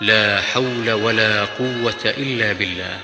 لا حول ولا قوة إلا بالله.